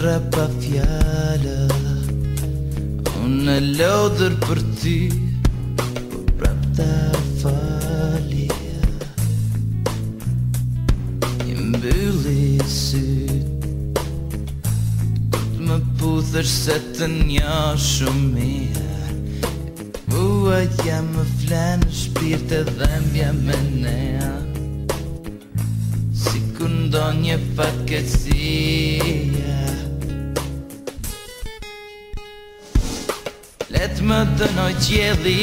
rre pa fjale Unë e lodhër për ty Për po prap të fali Një mbëllë i sy Kër të më puthër se të një shumë mirë Ua jam më flenë shpirë të dhembja me nea Si këndon një si Let më të noj qjeli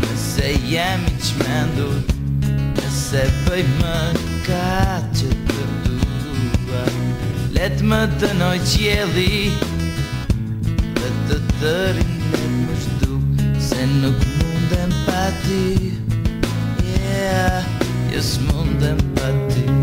Nëse jam i qmendur Nëse bëj më ka që të dua Let më të noj qjeli Dhe të tëri rinjët më shduk Se nuk mundem pa ti Yeah, jës mundem pa ti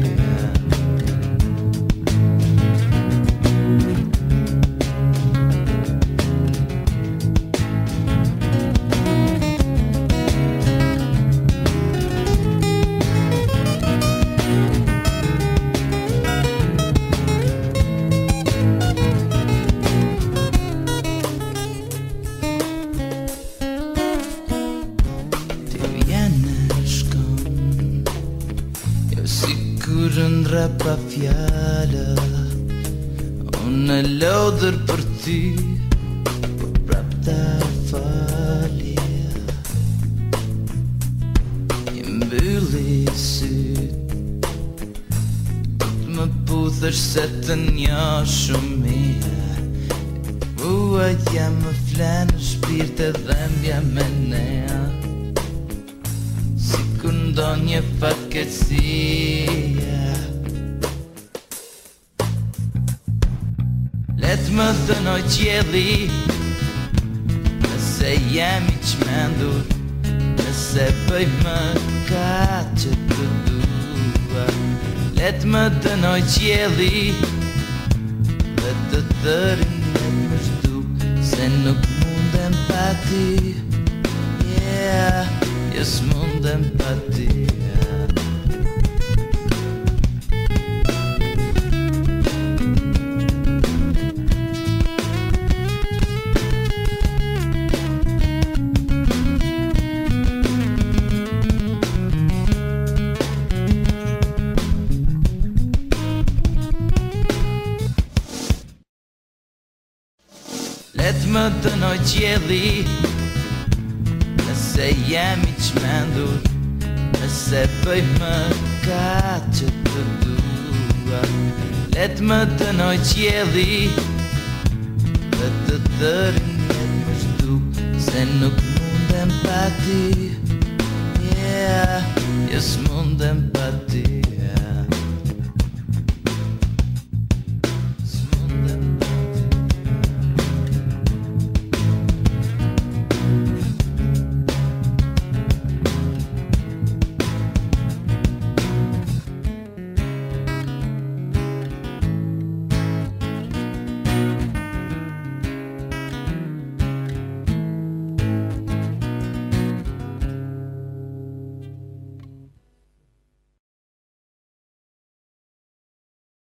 rre pa fjallë Unë e lodhër për ty Për po prap të falje Një mbyllë i syt Do të më puthër se të një shumë mirë Ua ja më flenë shpirë të dhembja me nea Si këndon një fatke si yeah. Letë më dënoj qjeli Nëse jem i qmendur Nëse pëj më ka që të dua Letë më dënoj qjeli Dhe të tërin dhe më shtu Se nuk mundem pa ti Yeah, jes mundem pa ti Et më të noj qjedi Nëse jem i qmendu Nëse pëj më ka që të dua Let më të noj qjedi Dhe të dërin jet më Se nuk mundem pa ti Yeah, jes mundem pa ti